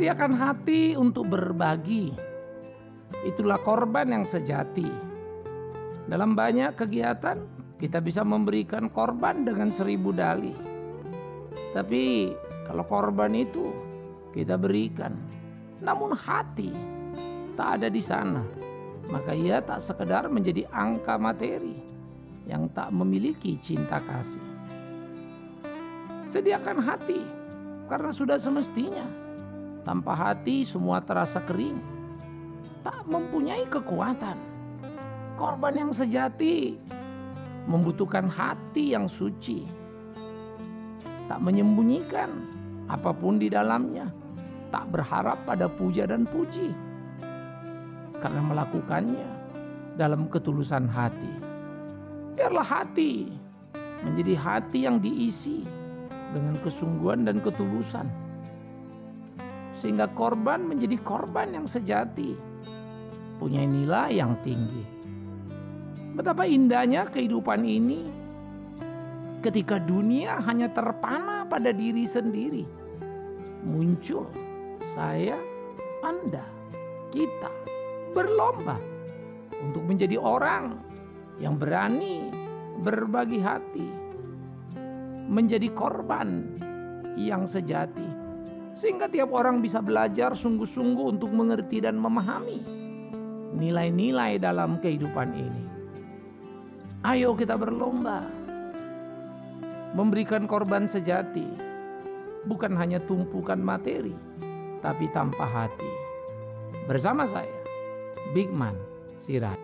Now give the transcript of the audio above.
Sediakan hati untuk berbagi. Itulah korban yang sejati. Dalam banyak kegiatan, kita bisa memberikan korban dengan seribu dalih. Tapi kalau korban itu kita berikan, namun hati tak ada di sana, maka ia tak sekedar menjadi angka materi yang tak memiliki cinta kasih. Sediakan hati, karena sudah semestinya tanpa hati semua terasa kering, tak mempunyai kekuatan. Korban yang sejati membutuhkan hati yang suci, tak menyembunyikan apa pun di dalamnya, tak berharap pada puja dan puji, karena melakukannya dalam ketulusan hati. Biarlah hati menjadi hati yang diisi dengan kesungguhan dan ketulusan sehingga korban menjadi korban yang sejati, punya nilai yang tinggi. Betapa indahnya kehidupan ini ketika dunia hanya terpana pada diri sendiri. Muncul saya, Anda, kita berlomba untuk menjadi orang yang berani berbagi hati, menjadi korban yang sejati sehingga tiap orang bisa belajar sungguh-sungguh untuk mengerti dan memahami nilai-nilai dalam kehidupan ini. Ayo kita berlomba memberikan korban sejati, bukan hanya tumpukan materi, tapi tanpa hati. Bersama saya, Big Man Sirat.